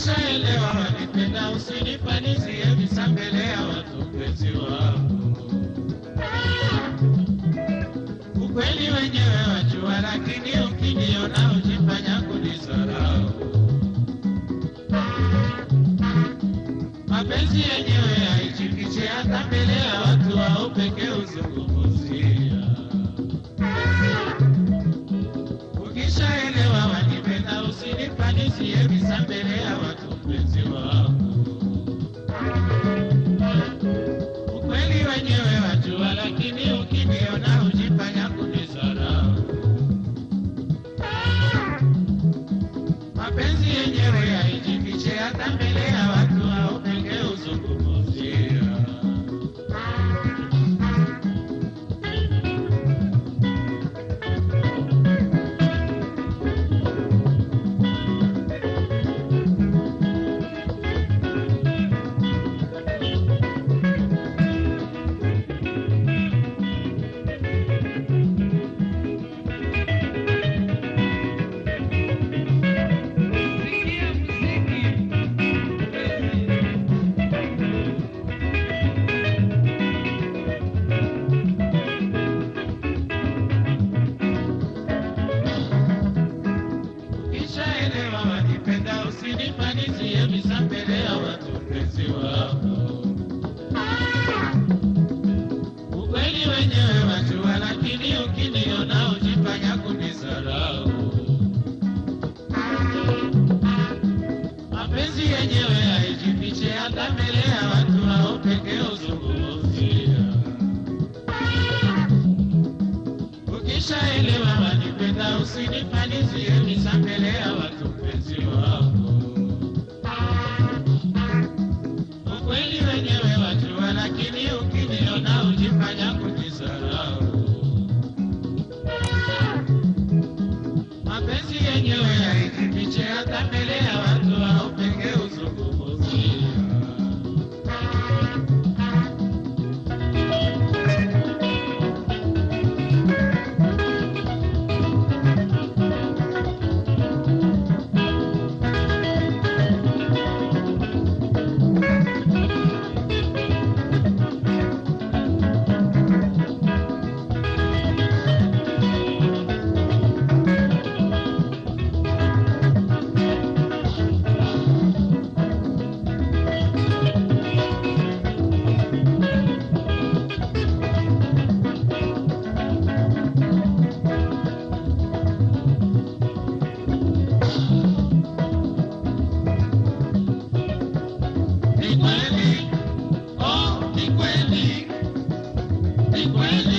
Nimeshaelewa wanipenda, usinifanizie visa mbele ya watu, mpenzi wangu. Ukweli wenyewe wajua, lakini ukiniona ujifanya kunizarau. Mapenzi yenyewe haijifiche hata mbele ya watu au peke uzungu urudishie mbele ya. Ukweli wenyewe wajua, lakini. Mapenzi yenyewe haijifiche hata mbele ya city Baby.